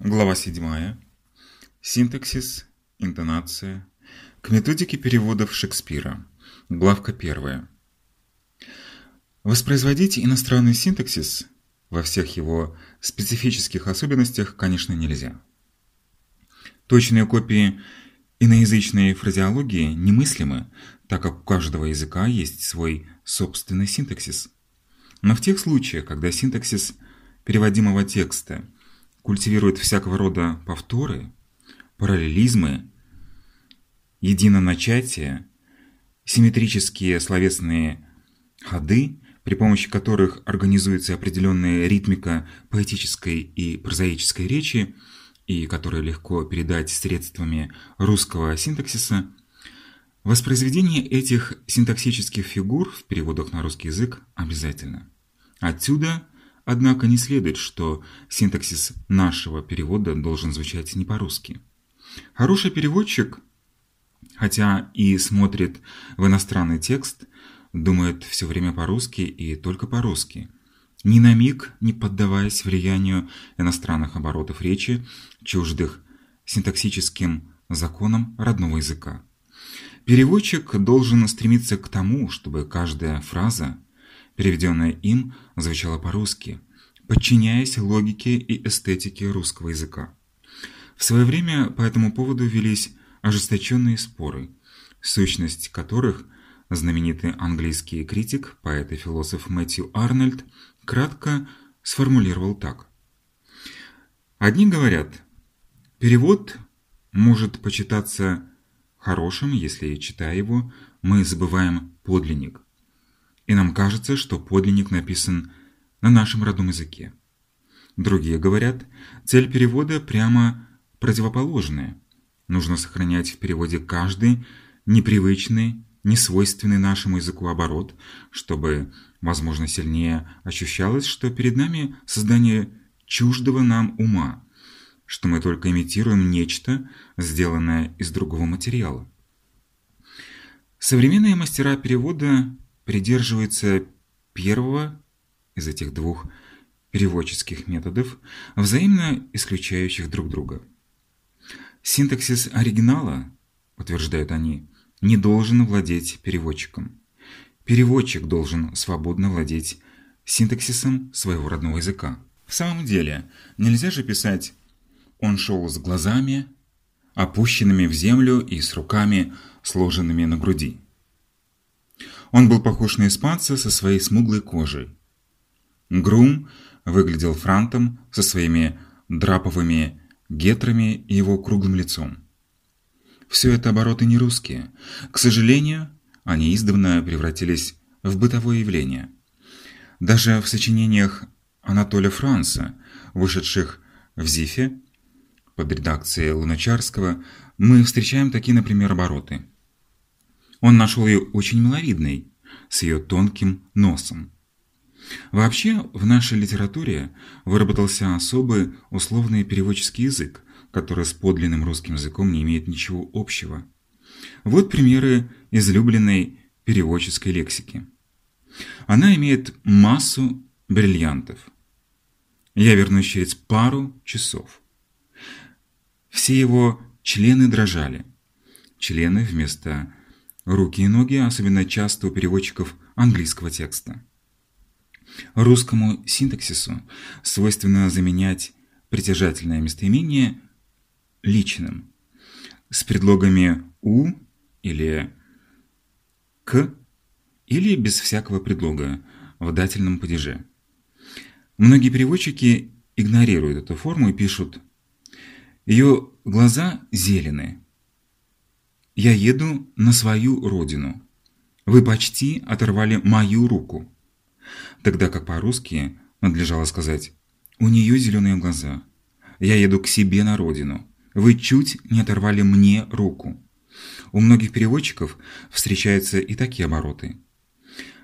Глава 7. Синтаксис, интонация. К методике переводов Шекспира. Главка 1. Воспроизводить иностранный синтаксис во всех его специфических особенностях, конечно, нельзя. Точные копии иноязычной фразеологии немыслимы, так как у каждого языка есть свой собственный синтаксис. Но в тех случаях, когда синтаксис переводимого текста – культивирует всякого рода повторы, параллелизмы, единоначатия, симметрические словесные ходы, при помощи которых организуется определенная ритмика поэтической и прозаической речи, и которые легко передать средствами русского синтаксиса, воспроизведение этих синтаксических фигур в переводах на русский язык обязательно. Отсюда – Однако не следует, что синтаксис нашего перевода должен звучать не по-русски. Хороший переводчик, хотя и смотрит в иностранный текст, думает все время по-русски и только по-русски, ни на миг не поддаваясь влиянию иностранных оборотов речи, чуждых синтаксическим законам родного языка. Переводчик должен стремиться к тому, чтобы каждая фраза переведенное им, звучало по-русски, подчиняясь логике и эстетике русского языка. В свое время по этому поводу велись ожесточенные споры, сущность которых знаменитый английский критик, поэт и философ Мэтью Арнольд кратко сформулировал так. Одни говорят, перевод может почитаться хорошим, если, читая его, мы забываем подлинник, и нам кажется, что подлинник написан на нашем родном языке. Другие говорят, цель перевода прямо противоположная. Нужно сохранять в переводе каждый непривычный, несвойственный нашему языку оборот, чтобы, возможно, сильнее ощущалось, что перед нами создание чуждого нам ума, что мы только имитируем нечто, сделанное из другого материала. Современные мастера перевода придерживается первого из этих двух переводческих методов, взаимно исключающих друг друга. Синтаксис оригинала, утверждают они, не должен владеть переводчиком. Переводчик должен свободно владеть синтаксисом своего родного языка. В самом деле, нельзя же писать «он шел с глазами, опущенными в землю и с руками, сложенными на груди». Он был похож на испанца со своей смуглой кожей. Грум выглядел франтом со своими драповыми гетрами и его круглым лицом. Все это обороты не русские. К сожалению, они издавна превратились в бытовое явление. Даже в сочинениях Анатолия Франца, вышедших в Зифе, под редакцией Луначарского, мы встречаем такие, например, обороты – он нашел ее очень миловидной, с ее тонким носом. Вообще, в нашей литературе выработался особый условный переводческий язык, который с подлинным русским языком не имеет ничего общего. Вот примеры излюбленной переводческой лексики. Она имеет массу бриллиантов. Я вернусь через пару часов. Все его члены дрожали. Члены вместо руки и ноги, особенно часто у переводчиков английского текста. Русскому синтаксису свойственно заменять притяжательное местоимение личным с предлогами «у» или «к» или без всякого предлога в дательном падеже. Многие переводчики игнорируют эту форму и пишут «Ее глаза зеленые». Я еду на свою родину. Вы почти оторвали мою руку. Тогда как по-русски надлежало сказать «У нее зеленые глаза. Я еду к себе на родину. Вы чуть не оторвали мне руку». У многих переводчиков встречаются и такие обороты.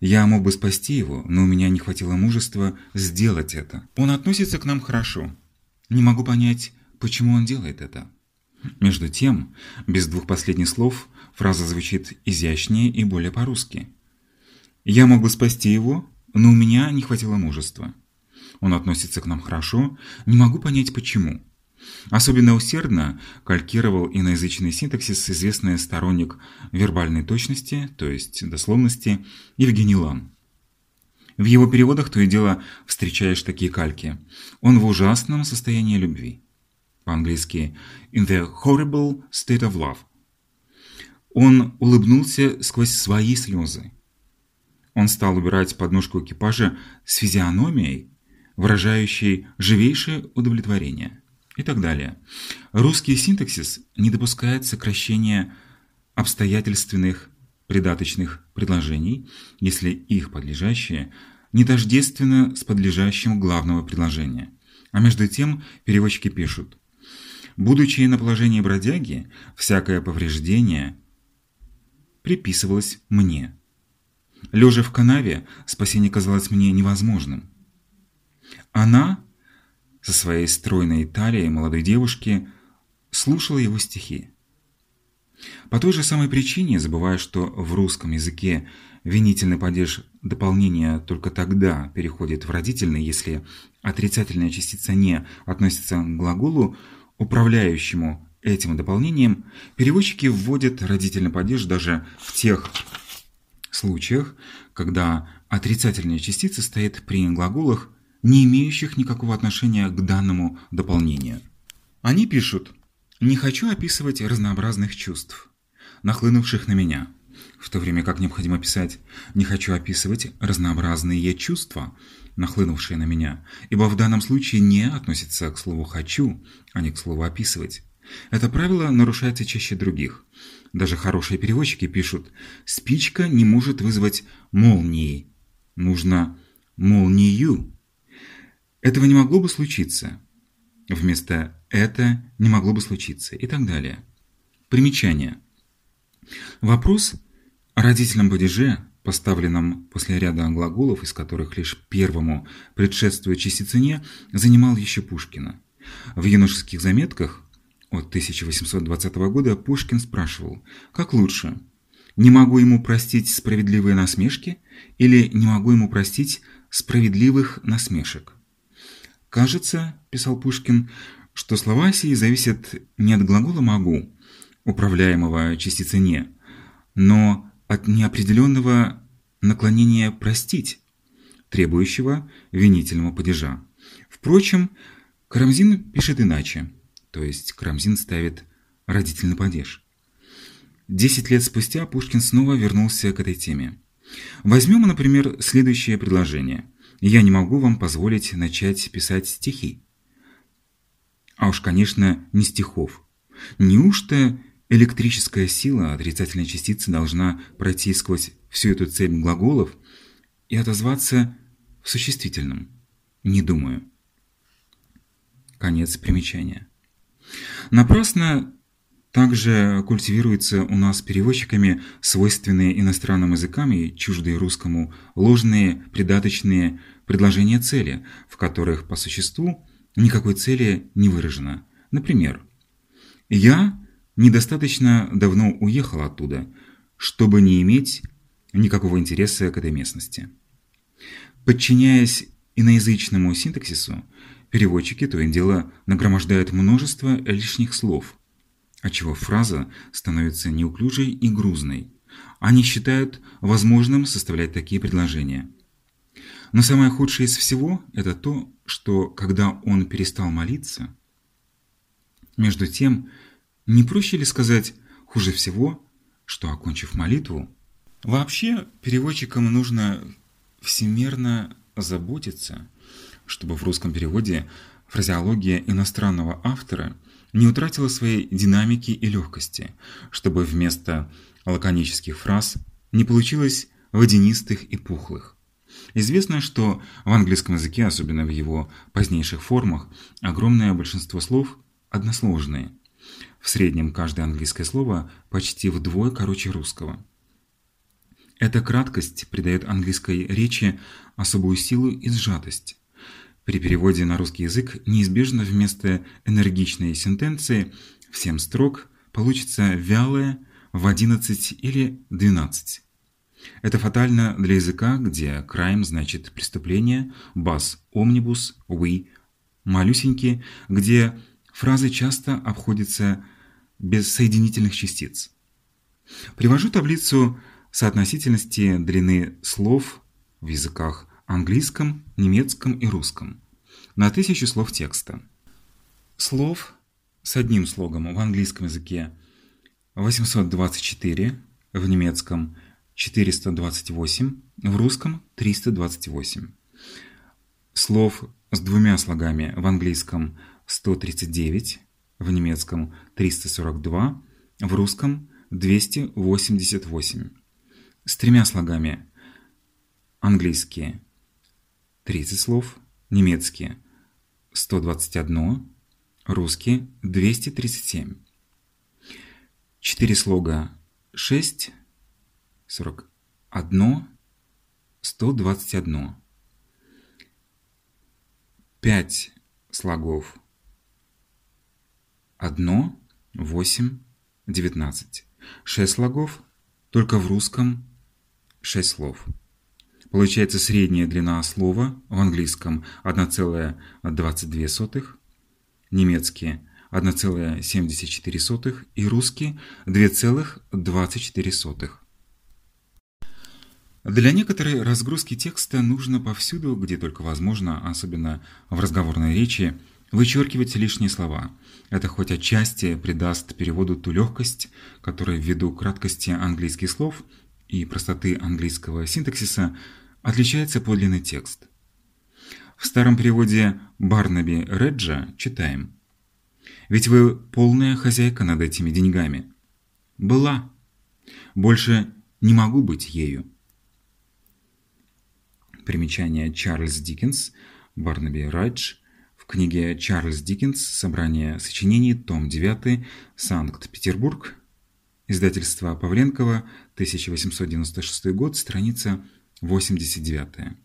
Я мог бы спасти его, но у меня не хватило мужества сделать это. Он относится к нам хорошо. Не могу понять, почему он делает это. Между тем, без двух последних слов фраза звучит изящнее и более по-русски. «Я мог бы спасти его, но у меня не хватило мужества. Он относится к нам хорошо, не могу понять почему. Особенно усердно калькировал иноязычный синтаксис известный сторонник вербальной точности, то есть дословности, Евгений Лан. В его переводах то и дело встречаешь такие кальки. Он в ужасном состоянии любви. По-английски «in the horrible state of love». Он улыбнулся сквозь свои слезы. Он стал убирать подножку экипажа с физиономией, выражающей живейшее удовлетворение и так далее. Русский синтаксис не допускает сокращения обстоятельственных придаточных предложений, если их подлежащее не тождественно с подлежащим главного предложения. А между тем переводчики пишут «Будучи на положении бродяги, всякое повреждение приписывалось мне. Лежа в канаве, спасение казалось мне невозможным. Она со своей стройной талией молодой девушки слушала его стихи. По той же самой причине, забывая, что в русском языке винительный падеж дополнения только тогда переходит в родительный, если отрицательная частица «не» относится к глаголу, управляющему этим дополнением, переводчики вводят родительный падеж даже в тех случаях, когда отрицательная частица стоит при глаголах не имеющих никакого отношения к данному дополнению. Они пишут «Не хочу описывать разнообразных чувств, нахлынувших на меня», в то время как необходимо писать «Не хочу описывать разнообразные чувства, нахлынувшие на меня», ибо в данном случае «не» относится к слову «хочу», а не к слову «описывать». Это правило нарушается чаще других. Даже хорошие переводчики пишут «Спичка не может вызвать молнии, нужно молнию». Этого не могло бы случиться. Вместо «это не могло бы случиться» и так далее. Примечание. Вопрос о родительном падеже, поставленном после ряда глаголов, из которых лишь первому предшествует частица «не», занимал еще Пушкина. В юношеских заметках от 1820 года Пушкин спрашивал, как лучше, не могу ему простить справедливые насмешки или не могу ему простить справедливых насмешек? «Кажется, — писал Пушкин, — что слова сии зависят не от глагола «могу», управляемого частицей «не», но от неопределенного наклонения «простить», требующего винительного падежа. Впрочем, Карамзин пишет иначе, то есть Карамзин ставит родительный падеж. Десять лет спустя Пушкин снова вернулся к этой теме. Возьмем, например, следующее предложение – я не могу вам позволить начать писать стихи. А уж, конечно, не стихов. Неужто электрическая сила отрицательной частицы должна пройти сквозь всю эту цепь глаголов и отозваться в существительном? Не думаю. Конец примечания. Напрасно также культивируются у нас переводчиками свойственные иностранным языкам и чуждые русскому ложные придаточные предложения цели, в которых по существу никакой цели не выражено. Например, «Я недостаточно давно уехал оттуда, чтобы не иметь никакого интереса к этой местности». Подчиняясь иноязычному синтаксису, переводчики то и дело нагромождают множество лишних слов – отчего фраза становится неуклюжей и грузной. Они считают возможным составлять такие предложения. Но самое худшее из всего – это то, что когда он перестал молиться, между тем, не проще ли сказать хуже всего, что, окончив молитву, вообще переводчикам нужно всемерно заботиться, чтобы в русском переводе фразеология иностранного автора – не утратила своей динамики и легкости, чтобы вместо лаконических фраз не получилось водянистых и пухлых. Известно, что в английском языке, особенно в его позднейших формах, огромное большинство слов односложные. В среднем каждое английское слово почти вдвое короче русского. Эта краткость придает английской речи особую силу и сжатость. При переводе на русский язык неизбежно вместо энергичной сентенции в 7 строк получится вялое в 11 или 12. Это фатально для языка, где crime значит преступление, бас omnibus, we малюсенький, где фразы часто обходятся без соединительных частиц. Привожу таблицу соотносительности длины слов в языках английском, немецком и русском на тысячу слов текста. Слов с одним слогом в английском языке 824, в немецком 428, в русском 328. Слов с двумя слогами в английском 139, в немецком 342, в русском 288. С тремя слогами английские 30 слов, немецкие 121, русские 237. Четыре слога 6, 41, 121. Пять слогов 1, 8, 19. Шесть слогов только в русском 6 слов. Получается средняя длина слова в английском 1,22, немецкий 1,74 и русский 2,24. Для некоторой разгрузки текста нужно повсюду, где только возможно, особенно в разговорной речи, вычеркивать лишние слова. Это хоть отчасти придаст переводу ту легкость, которая ввиду краткости английских слов и простоты английского синтаксиса отличается подлинный текст. В старом переводе Барнаби Реджа читаем «Ведь вы полная хозяйка над этими деньгами». «Была. Больше не могу быть ею». Примечание Чарльз Диккенс, Барнаби Райдж, в книге Чарльз Диккенс «Собрание сочинений», том 9, Санкт-Петербург, издательство Павленкова, 1896 год, страница 89.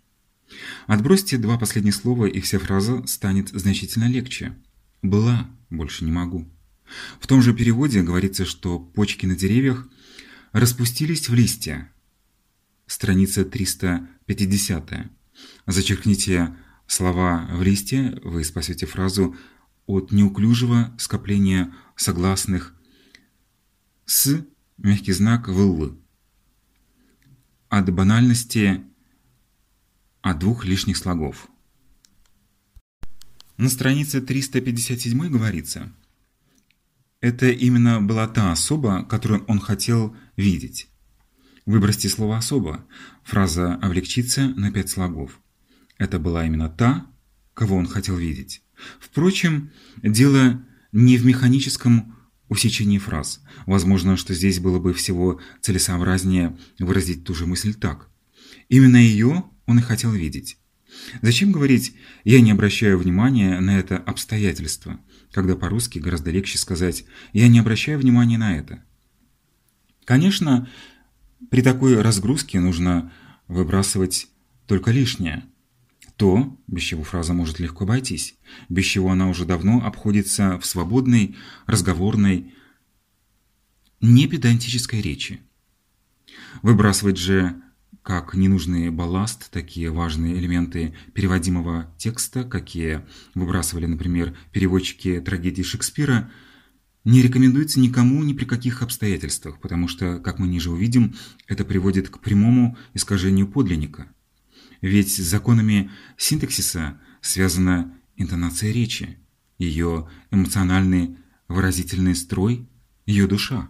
Отбросьте два последних слова, и вся фраза станет значительно легче. «Была, больше не могу». В том же переводе говорится, что почки на деревьях распустились в листья. Страница 350. Зачеркните слова в листе, вы спасете фразу от неуклюжего скопления согласных с мягкий знак «вл» от банальности от двух лишних слогов. На странице 357 говорится, это именно была та особа, которую он хотел видеть. Выбросьте слово «особа». Фраза облегчится на пять слогов. Это была именно та, кого он хотел видеть. Впрочем, дело не в механическом усечении фраз. Возможно, что здесь было бы всего целесообразнее выразить ту же мысль так. Именно ее он и хотел видеть. Зачем говорить «я не обращаю внимания на это обстоятельство», когда по-русски гораздо легче сказать «я не обращаю внимания на это». Конечно, при такой разгрузке нужно выбрасывать только лишнее. То, без чего фраза может легко обойтись, без чего она уже давно обходится в свободной, разговорной, непедантической речи. Выбрасывать же как ненужный балласт такие важные элементы переводимого текста, какие выбрасывали, например, переводчики трагедии Шекспира, не рекомендуется никому ни при каких обстоятельствах, потому что, как мы ниже увидим, это приводит к прямому искажению подлинника. Ведь с законами синтаксиса связана интонация речи, ее эмоциональный выразительный строй, ее душа.